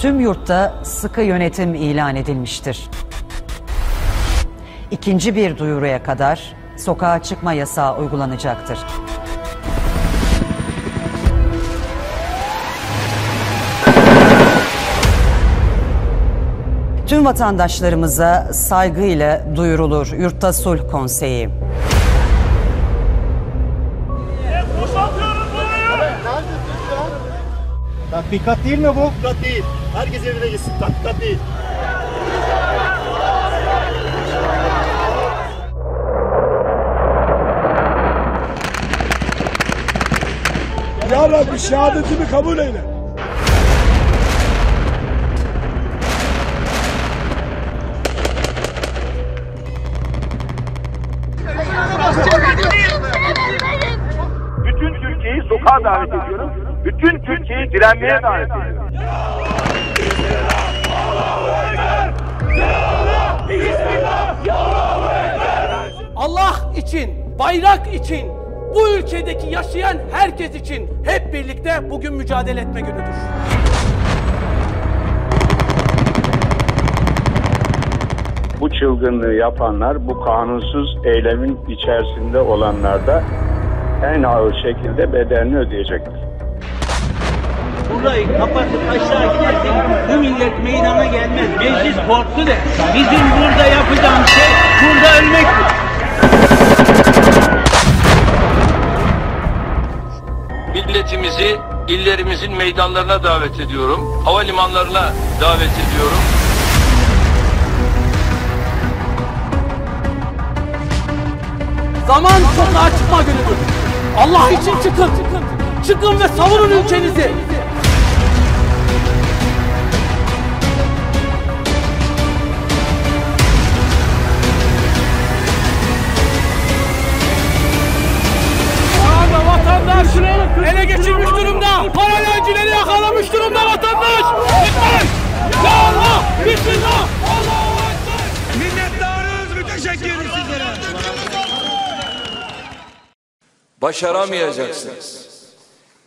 Tüm yurtta sıkı yönetim ilan edilmiştir. İkinci bir duyuruya kadar sokağa çıkma yasağı uygulanacaktır. Tüm vatandaşlarımıza saygıyla duyurulur Yurtta Sulh Konseyi. Tatbikat değil mi bu? Tatbikat değil. Herkes evine gitsin. Tatbikat değil. Ya Rabbi şehadetimi kabul eyle. Bütün Türkiye'yi sokağa davet ediyorum. Bütün Türkiye'yi direnmeye davet ediyorum. Allah için, bayrak için, bu ülkedeki yaşayan herkes için hep birlikte bugün mücadele etme günüdür. Bu çılgınlığı yapanlar, bu kanunsuz eylemin içerisinde olanlar da en ağır şekilde bedelini ödeyecektir. Burayı kapatıp aşağı gidersek bu millet meydana gelmez. Meclis korktu de. Bizim burada yapacağımız şey burada ölmektir. milletimizi illerimizin meydanlarına davet ediyorum. Havalimanlarına davet ediyorum. Zaman sokağa çıkma günüdür. Allah için çıkın. Çıkın ve savunun ülkenizi. Bismillah. Allahu Ekber. Minnettarız, müteşekkiriz sizlere. Başaramayacaksınız.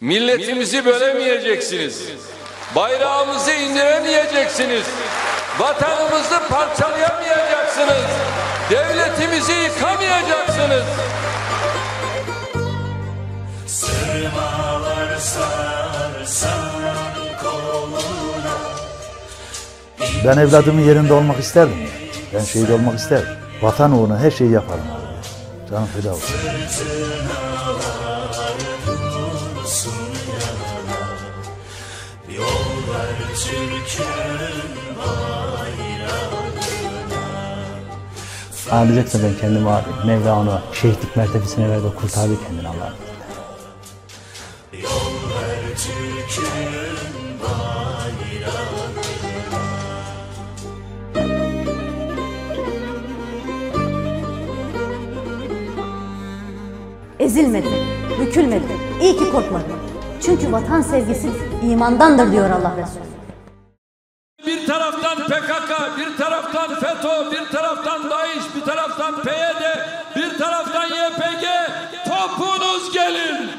Milletimizi bölemeyeceksiniz. Bayrağımızı indiremeyeceksiniz. Vatanımızı parçalayamayacaksınız. Devletimizi yıkamayacaksınız. Ben evladımın yerinde olmak isterdim. Ben şehit olmak isterdim. Vatan uğruna her şeyi yaparım. Canım feda olsun. Ağlayacaksa ben kendimi ağlayayım. Mevla onu şehitlik mertebesine verdi. Kurtardı kendini Allah'ım. ezilmedi, bükülmedi. İyi ki korkmadı. Çünkü vatan sevgisi imandandır diyor Allah Resulü. Bir taraftan PKK, bir taraftan FETÖ, bir taraftan DAEŞ, bir taraftan PYD, bir taraftan YPG. Topunuz gelin.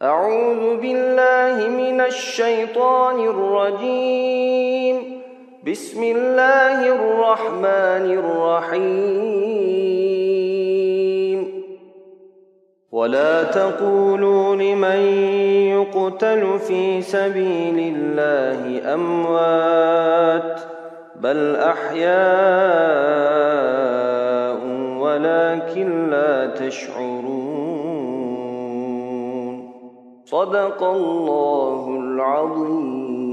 Euzu billahi mineşşeytanirracim. Bismillahirrahmanirrahim. ولا تقولوا لمن يقتل في سبيل الله أموات بل أحياء ولكن لا تشعرون صدق الله العظيم